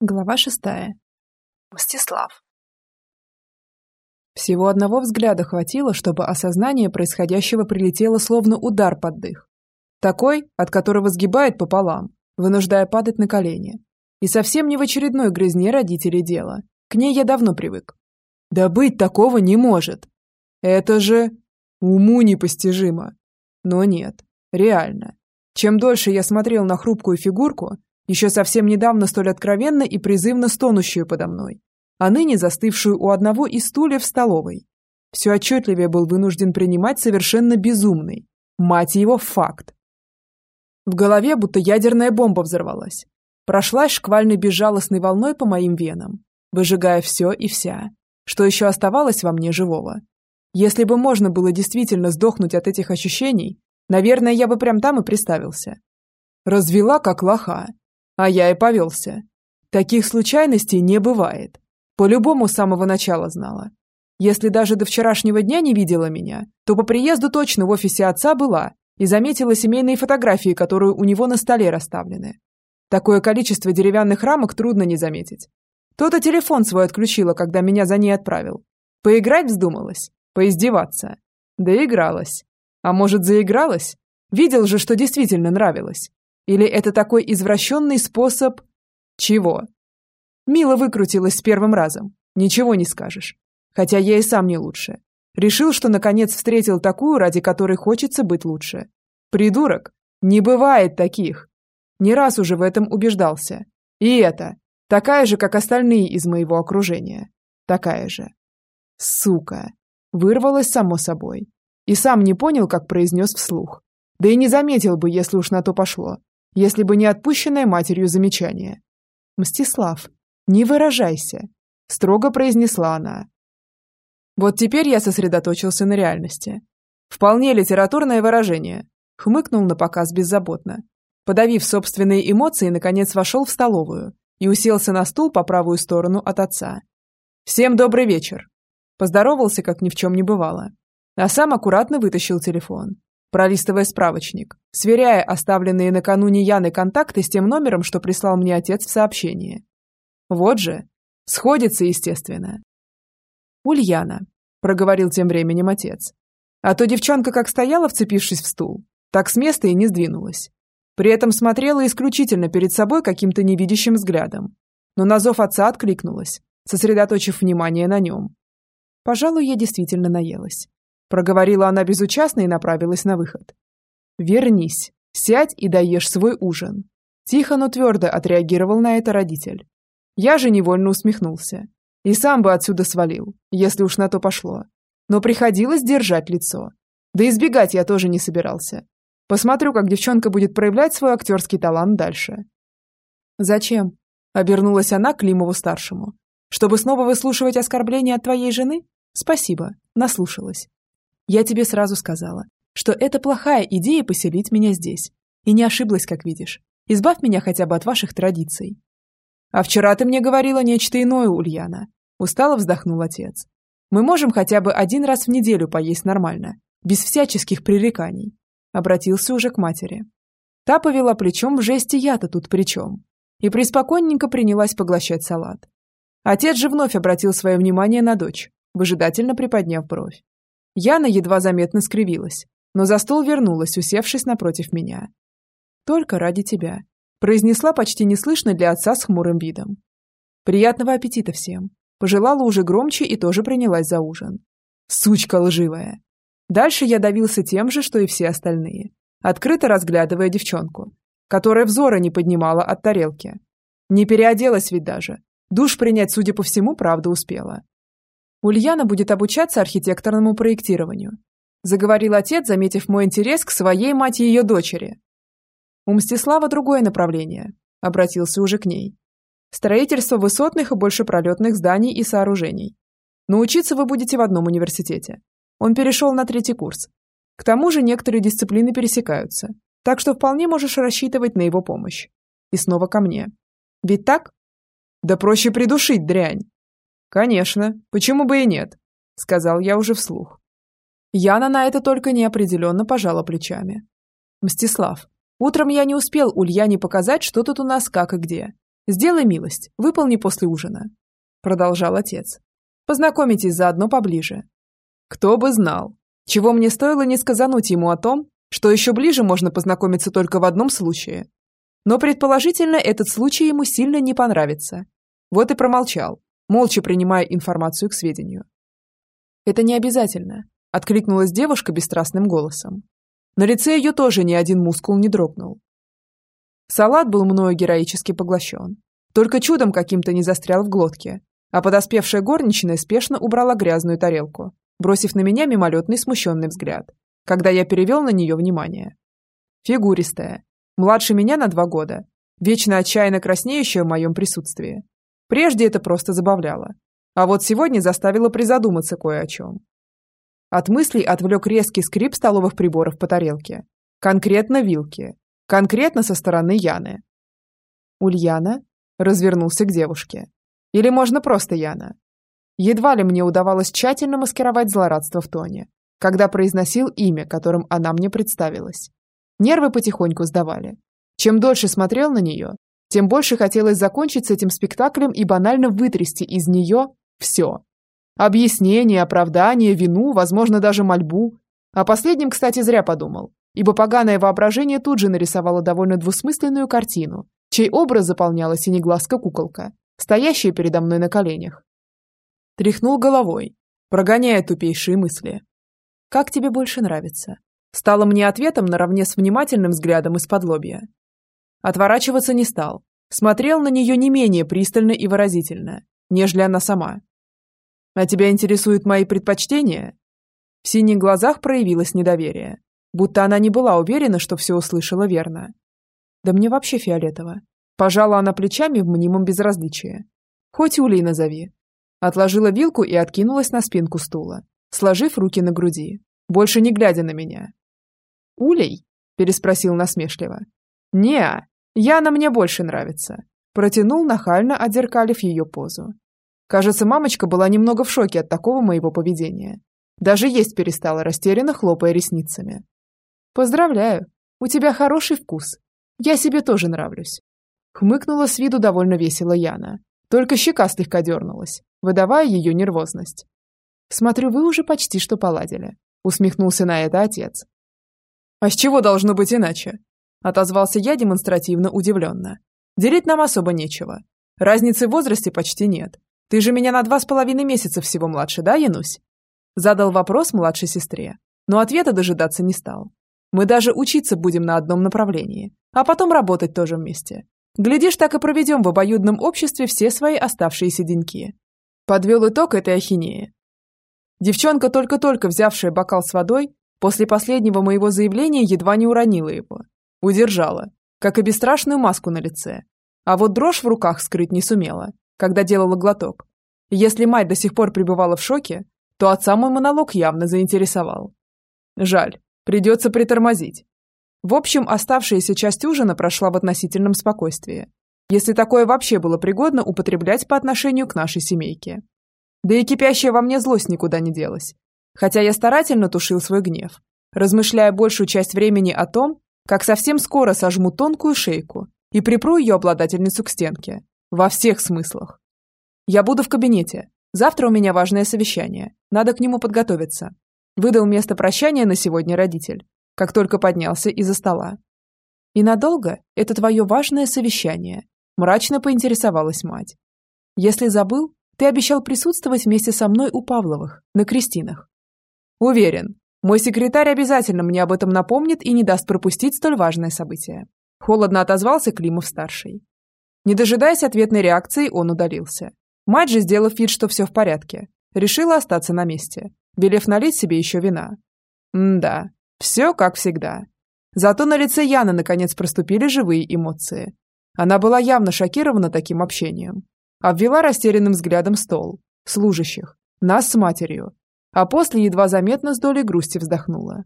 Глава шестая. Мстислав. Всего одного взгляда хватило, чтобы осознание происходящего прилетело словно удар под дых. Такой, от которого сгибает пополам, вынуждая падать на колени. И совсем не в очередной грязне родителей дело. К ней я давно привык. Да быть такого не может. Это же уму непостижимо. Но нет, реально. Чем дольше я смотрел на хрупкую фигурку, еще совсем недавно столь откровенно и призывно стонущую подо мной, а ныне застывшую у одного из стульев в столовой. Все отчетливее был вынужден принимать совершенно безумный, мать его, факт. В голове будто ядерная бомба взорвалась. Прошлась шквальной безжалостной волной по моим венам, выжигая все и вся, что еще оставалось во мне живого. Если бы можно было действительно сдохнуть от этих ощущений, наверное, я бы прям там и приставился. Развела как лоха, а я и повелся. Таких случайностей не бывает. По-любому с самого начала знала. Если даже до вчерашнего дня не видела меня, то по приезду точно в офисе отца была и заметила семейные фотографии, которые у него на столе расставлены. Такое количество деревянных рамок трудно не заметить. То-то телефон свой отключила, когда меня за ней отправил. Поиграть вздумалась? Поиздеваться? Доигралась. А может, заигралась? Видел же, что действительно нравилось. Или это такой извращенный способ... Чего? Мила выкрутилась с первым разом. Ничего не скажешь. Хотя я и сам не лучше. Решил, что наконец встретил такую, ради которой хочется быть лучше. Придурок. Не бывает таких. Не раз уже в этом убеждался. И это. Такая же, как остальные из моего окружения. Такая же. Сука. Вырвалось само собой. И сам не понял, как произнес вслух. Да и не заметил бы, если уж на то пошло если бы не отпущенное матерью замечание. «Мстислав, не выражайся», – строго произнесла она. Вот теперь я сосредоточился на реальности. Вполне литературное выражение. Хмыкнул на показ беззаботно. Подавив собственные эмоции, наконец вошел в столовую и уселся на стул по правую сторону от отца. «Всем добрый вечер!» Поздоровался, как ни в чем не бывало. А сам аккуратно вытащил телефон пролистывая справочник, сверяя оставленные накануне Яны контакты с тем номером, что прислал мне отец в сообщении. Вот же, сходится, естественно. «Ульяна», — проговорил тем временем отец. А то девчонка как стояла, вцепившись в стул, так с места и не сдвинулась. При этом смотрела исключительно перед собой каким-то невидящим взглядом. Но на зов отца откликнулась, сосредоточив внимание на нем. Пожалуй, я действительно наелась. Проговорила она безучастно и направилась на выход. «Вернись, сядь и доешь свой ужин». Тихо, но твердо отреагировал на это родитель. Я же невольно усмехнулся. И сам бы отсюда свалил, если уж на то пошло. Но приходилось держать лицо. Да избегать я тоже не собирался. Посмотрю, как девчонка будет проявлять свой актерский талант дальше. «Зачем?» – обернулась она к Климову-старшему. «Чтобы снова выслушивать оскорбления от твоей жены? Спасибо, наслушалась. Я тебе сразу сказала, что это плохая идея поселить меня здесь. И не ошиблась, как видишь. Избавь меня хотя бы от ваших традиций. А вчера ты мне говорила нечто иное, Ульяна. Устало вздохнул отец. Мы можем хотя бы один раз в неделю поесть нормально, без всяческих пререканий. Обратился уже к матери. Та повела плечом в жесте я-то тут при чем. И преспокойненько принялась поглощать салат. Отец же вновь обратил свое внимание на дочь, выжидательно приподняв бровь. Яна едва заметно скривилась, но за стол вернулась, усевшись напротив меня. «Только ради тебя», – произнесла почти неслышно для отца с хмурым видом. «Приятного аппетита всем», – пожелала уже громче и тоже принялась за ужин. «Сучка лживая!» Дальше я давился тем же, что и все остальные, открыто разглядывая девчонку, которая взора не поднимала от тарелки. Не переоделась ведь даже. Душ принять, судя по всему, правда успела. Ульяна будет обучаться архитекторному проектированию. Заговорил отец, заметив мой интерес к своей мать и ее дочери. У Мстислава другое направление. Обратился уже к ней. Строительство высотных и большепролетных зданий и сооружений. Но учиться вы будете в одном университете. Он перешел на третий курс. К тому же некоторые дисциплины пересекаются, так что вполне можешь рассчитывать на его помощь. И снова ко мне. Ведь так? Да проще придушить дрянь. «Конечно, почему бы и нет?» – сказал я уже вслух. Яна на это только неопределенно пожала плечами. «Мстислав, утром я не успел Ульяне показать, что тут у нас как и где. Сделай милость, выполни после ужина. Продолжал отец. Познакомитесь заодно поближе. Кто бы знал, чего мне стоило не сказануть ему о том, что еще ближе можно познакомиться только в одном случае. Но предположительно этот случай ему сильно не понравится. Вот и промолчал, молча принимая информацию к сведению. «Это не обязательно», – откликнулась девушка бесстрастным голосом. На лице ее тоже ни один мускул не дрогнул. Салат был мною героически поглощен. Только чудом каким-то не застрял в глотке, а подоспевшая горничная спешно убрала грязную тарелку, бросив на меня мимолетный смущенный взгляд, когда я перевел на нее внимание. Фигуристая, младше меня на два года, вечно отчаянно краснеющая в моем присутствии. Прежде это просто забавляло, а вот сегодня заставило призадуматься кое о чем. От мыслей отвлек резкий скрип столовых приборов по тарелке. Конкретно вилки. Конкретно со стороны Яны. Ульяна развернулся к девушке. Или можно просто Яна. Едва ли мне удавалось тщательно маскировать злорадство в тоне, когда произносил имя, которым она мне представилась. Нервы потихоньку сдавали. Чем дольше смотрел на нее, тем больше хотелось закончить с этим спектаклем и банально вытрясти из нее все. Объяснение, оправдание, вину, возможно, даже мольбу. О последнем, кстати, зря подумал, ибо поганое воображение тут же нарисовало довольно двусмысленную картину, чей образ заполняла синеглазка куколка, стоящая передо мной на коленях. Тряхнул головой, прогоняя тупейшие мысли. «Как тебе больше нравится?» Стало мне ответом наравне с внимательным взглядом из-под лобья. Отворачиваться не стал. Смотрел на нее не менее пристально и выразительно, нежели она сама. «А тебя интересуют мои предпочтения?» В синих глазах проявилось недоверие, будто она не была уверена, что все услышала верно. «Да мне вообще фиолетово». Пожала она плечами в мнимом безразличии. «Хоть Улей назови». Отложила вилку и откинулась на спинку стула, сложив руки на груди, больше не глядя на меня. «Улей?» – переспросил насмешливо. «Не, Яна мне больше нравится», – протянул нахально, отзеркалив ее позу. Кажется, мамочка была немного в шоке от такого моего поведения. Даже есть перестала, растерянно хлопая ресницами. «Поздравляю, у тебя хороший вкус. Я себе тоже нравлюсь». Хмыкнула с виду довольно весело Яна. Только щека слегка дернулась, выдавая ее нервозность. «Смотрю, вы уже почти что поладили», — усмехнулся на это отец. «А с чего должно быть иначе?» — отозвался я демонстративно удивленно. «Делить нам особо нечего. Разницы в возрасте почти нет. Ты же меня на два с половиной месяца всего младше, да, Янусь?» Задал вопрос младшей сестре, но ответа дожидаться не стал. Мы даже учиться будем на одном направлении, а потом работать тоже вместе. Глядишь, так и проведем в обоюдном обществе все свои оставшиеся деньки. Подвел итог этой ахинеи. Девчонка, только-только взявшая бокал с водой, после последнего моего заявления едва не уронила его. Удержала, как и бесстрашную маску на лице. А вот дрожь в руках скрыть не сумела, когда делала глоток. Если мать до сих пор пребывала в шоке, то отца мой монолог явно заинтересовал. Жаль, придется притормозить. В общем, оставшаяся часть ужина прошла в относительном спокойствии, если такое вообще было пригодно употреблять по отношению к нашей семейке. Да и кипящая во мне злость никуда не делась. Хотя я старательно тушил свой гнев, размышляя большую часть времени о том, как совсем скоро сожму тонкую шейку и припру ее обладательницу к стенке. Во всех смыслах. Я буду в кабинете. Завтра у меня важное совещание. Надо к нему подготовиться. Выдал место прощания на сегодня родитель, как только поднялся из-за стола. И надолго это твое важное совещание? Мрачно поинтересовалась мать. Если забыл, ты обещал присутствовать вместе со мной у Павловых, на крестинах. Уверен, мой секретарь обязательно мне об этом напомнит и не даст пропустить столь важное событие. Холодно отозвался Климов-старший. Не дожидаясь ответной реакции, он удалился. Мать же, сделав вид, что все в порядке, решила остаться на месте, велев налить себе еще вина. М-да, все как всегда. Зато на лице Яны наконец проступили живые эмоции. Она была явно шокирована таким общением обвела растерянным взглядом стол, служащих, нас с матерью, а после едва заметно с долей грусти вздохнула.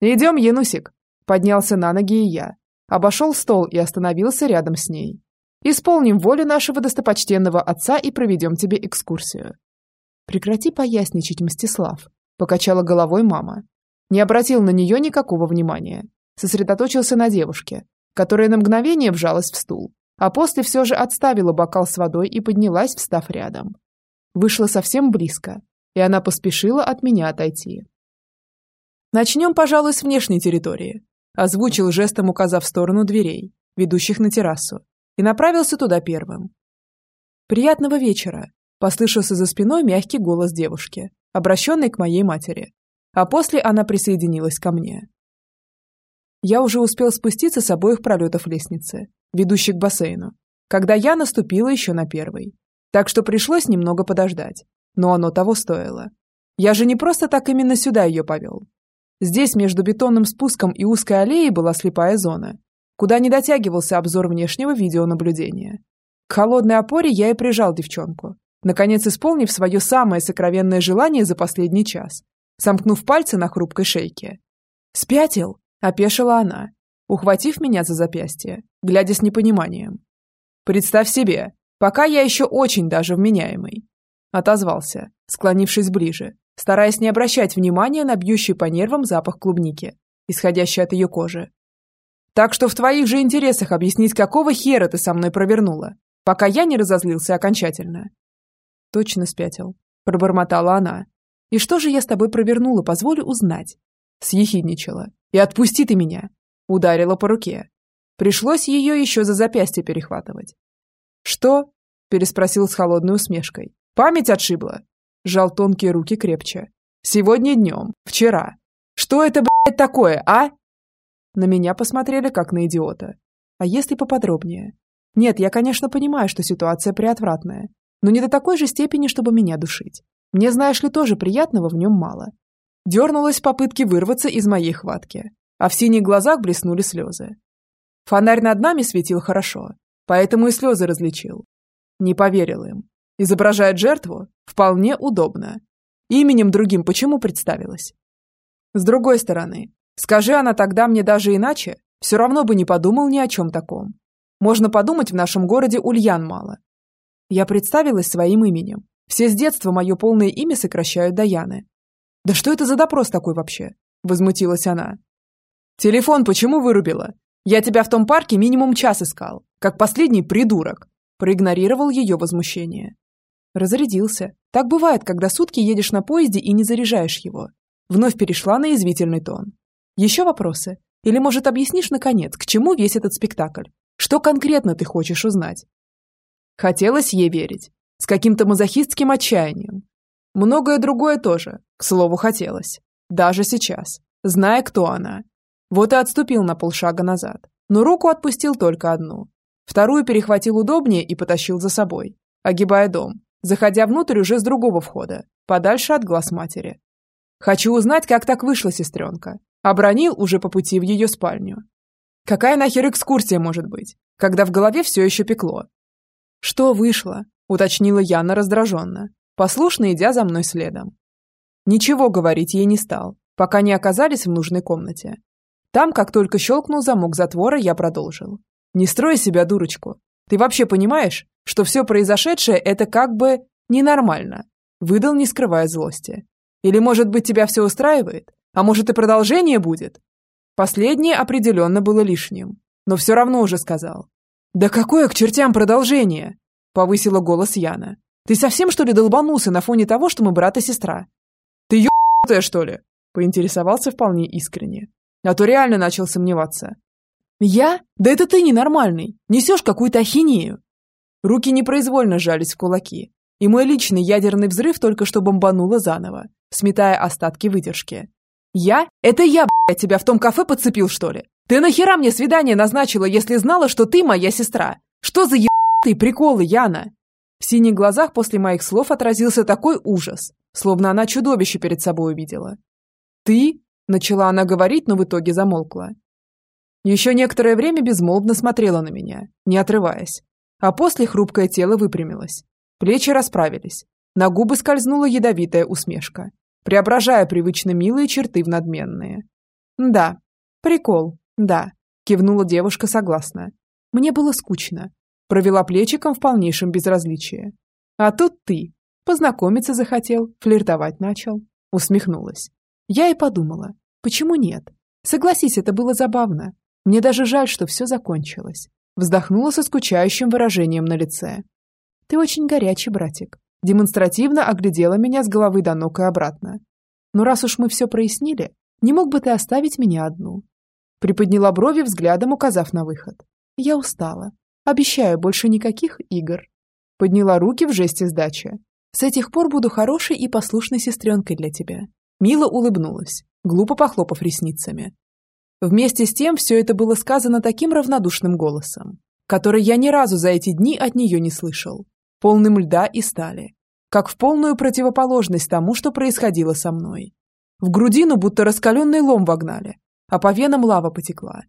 «Идем, Янусик!» Поднялся на ноги и я. Обошел стол и остановился рядом с ней. «Исполним волю нашего достопочтенного отца и проведем тебе экскурсию». «Прекрати поясничать, Мстислав», — покачала головой мама. Не обратил на нее никакого внимания. Сосредоточился на девушке, которая на мгновение вжалась в стул, а после все же отставила бокал с водой и поднялась, встав рядом. Вышла совсем близко, и она поспешила от меня отойти. «Начнем, пожалуй, с внешней территории», озвучил жестом, указав в сторону дверей, ведущих на террасу, и направился туда первым. «Приятного вечера», – послышался за спиной мягкий голос девушки, обращенный к моей матери, а после она присоединилась ко мне. Я уже успел спуститься с обоих пролетов лестницы, ведущей к бассейну, когда я наступила еще на первый, так что пришлось немного подождать, но оно того стоило. Я же не просто так именно сюда ее повел. Здесь между бетонным спуском и узкой аллеей была слепая зона, куда не дотягивался обзор внешнего видеонаблюдения. К холодной опоре я и прижал девчонку, наконец исполнив свое самое сокровенное желание за последний час, сомкнув пальцы на хрупкой шейке. «Спятил?» – опешила она, ухватив меня за запястье, глядя с непониманием. «Представь себе, пока я еще очень даже вменяемый», – отозвался, склонившись ближе, стараясь не обращать внимания на бьющий по нервам запах клубники, исходящий от ее кожи. Так что в твоих же интересах объяснить, какого хера ты со мной провернула, пока я не разозлился окончательно. Точно спятил, пробормотала она. И что же я с тобой провернула, позволю узнать. Съехидничала. И отпусти ты меня. Ударила по руке. Пришлось ее еще за запястье перехватывать. Что? Переспросил с холодной усмешкой. Память отшибла. Жал тонкие руки крепче. Сегодня днем. Вчера. Что это, блядь, такое, а? На меня посмотрели как на идиота. А если поподробнее? Нет, я, конечно, понимаю, что ситуация приотвратная, но не до такой же степени, чтобы меня душить. Мне, знаешь ли, тоже приятного в нем мало. Дернулась в попытке вырваться из моей хватки, а в синих глазах блеснули слезы. Фонарь над нами светил хорошо, поэтому и слезы различил. Не поверил им. Изображает жертву? Вполне удобно. Именем другим почему представилась? С другой стороны, Скажи она тогда мне даже иначе, все равно бы не подумал ни о чем таком. Можно подумать, в нашем городе Ульян мало. Я представилась своим именем. Все с детства мое полное имя сокращают до Яны. «Да что это за допрос такой вообще?» – возмутилась она. «Телефон почему вырубила? Я тебя в том парке минимум час искал, как последний придурок!» Проигнорировал ее возмущение. Разрядился. Так бывает, когда сутки едешь на поезде и не заряжаешь его. Вновь перешла на язвительный тон. Еще вопросы? Или, может, объяснишь, наконец, к чему весь этот спектакль? Что конкретно ты хочешь узнать? Хотелось ей верить. С каким-то мазохистским отчаянием. Многое другое тоже, к слову, хотелось. Даже сейчас, зная, кто она. Вот и отступил на полшага назад. Но руку отпустил только одну. Вторую перехватил удобнее и потащил за собой, огибая дом, заходя внутрь уже с другого входа, подальше от глаз матери. Хочу узнать, как так вышла сестренка, Обронил уже по пути в ее спальню. Какая нахер экскурсия может быть, когда в голове все еще пекло? Что вышло? Уточнила Яна раздраженно, послушно идя за мной следом. Ничего говорить ей не стал, пока не оказались в нужной комнате. Там, как только щелкнул замок затвора, я продолжил. «Не строй себя дурочку. Ты вообще понимаешь, что все произошедшее – это как бы ненормально?» Выдал, не скрывая злости. «Или, может быть, тебя все устраивает? А может и продолжение будет? Последнее определенно было лишним, но все равно уже сказал. «Да какое к чертям продолжение?» – повысила голос Яна. «Ты совсем, что ли, долбанулся на фоне того, что мы брат и сестра?» «Ты ебанутая, что ли?» – поинтересовался вполне искренне. А то реально начал сомневаться. «Я? Да это ты ненормальный. Несешь какую-то ахинею». Руки непроизвольно сжались в кулаки, и мой личный ядерный взрыв только что бомбануло заново, сметая остатки выдержки. «Я? Это я, блядь, тебя в том кафе подцепил, что ли? Ты нахера мне свидание назначила, если знала, что ты моя сестра? Что за ебатые приколы, Яна?» В синих глазах после моих слов отразился такой ужас, словно она чудовище перед собой увидела. «Ты?» – начала она говорить, но в итоге замолкла. Еще некоторое время безмолвно смотрела на меня, не отрываясь. А после хрупкое тело выпрямилось. Плечи расправились. На губы скользнула ядовитая усмешка преображая привычно милые черты в надменные. «Да, прикол, да», – кивнула девушка согласно. «Мне было скучно». Провела плечиком в полнейшем безразличии. «А тут ты. Познакомиться захотел, флиртовать начал». Усмехнулась. Я и подумала, почему нет? Согласись, это было забавно. Мне даже жаль, что все закончилось. Вздохнула со скучающим выражением на лице. «Ты очень горячий, братик». Демонстративно оглядела меня с головы до ног и обратно. «Но раз уж мы все прояснили, не мог бы ты оставить меня одну?» Приподняла брови взглядом, указав на выход. «Я устала. Обещаю, больше никаких игр». Подняла руки в жесте сдачи. «С этих пор буду хорошей и послушной сестренкой для тебя». Мила улыбнулась, глупо похлопав ресницами. Вместе с тем все это было сказано таким равнодушным голосом, который я ни разу за эти дни от нее не слышал, полным льда и стали, как в полную противоположность тому, что происходило со мной. В грудину будто раскаленный лом вогнали, а по венам лава потекла.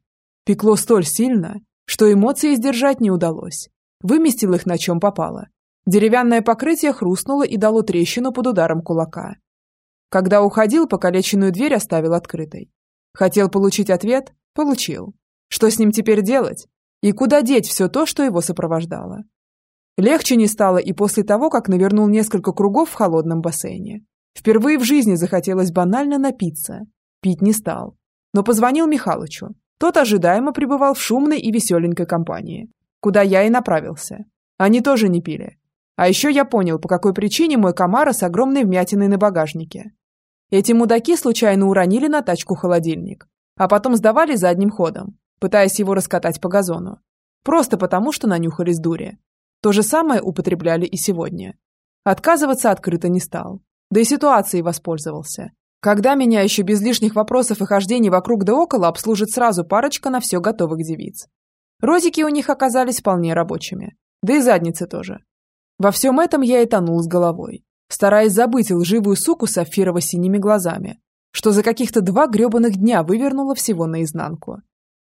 Пекло столь сильно, что эмоции сдержать не удалось. Выместил их на чем попало. Деревянное покрытие хрустнуло и дало трещину под ударом кулака. Когда уходил, покалеченную дверь оставил открытой. Хотел получить ответ? Получил. Что с ним теперь делать? И куда деть все то, что его сопровождало? Легче не стало и после того, как навернул несколько кругов в холодном бассейне. Впервые в жизни захотелось банально напиться. Пить не стал. Но позвонил Михалычу. Тот ожидаемо пребывал в шумной и веселенькой компании. Куда я и направился. Они тоже не пили. А еще я понял, по какой причине мой комара с огромной вмятиной на багажнике. Эти мудаки случайно уронили на тачку холодильник, а потом сдавали задним ходом, пытаясь его раскатать по газону. Просто потому, что нанюхались дури. То же самое употребляли и сегодня. Отказываться открыто не стал. Да и ситуацией воспользовался. Когда меня еще без лишних вопросов и хождений вокруг да около обслужит сразу парочка на все готовых девиц. Розики у них оказались вполне рабочими. Да и задницы тоже. Во всем этом я и тонул с головой стараясь забыть лживую суку с сапфирово-синими глазами, что за каких-то два гребаных дня вывернула всего наизнанку.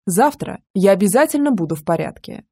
Завтра я обязательно буду в порядке.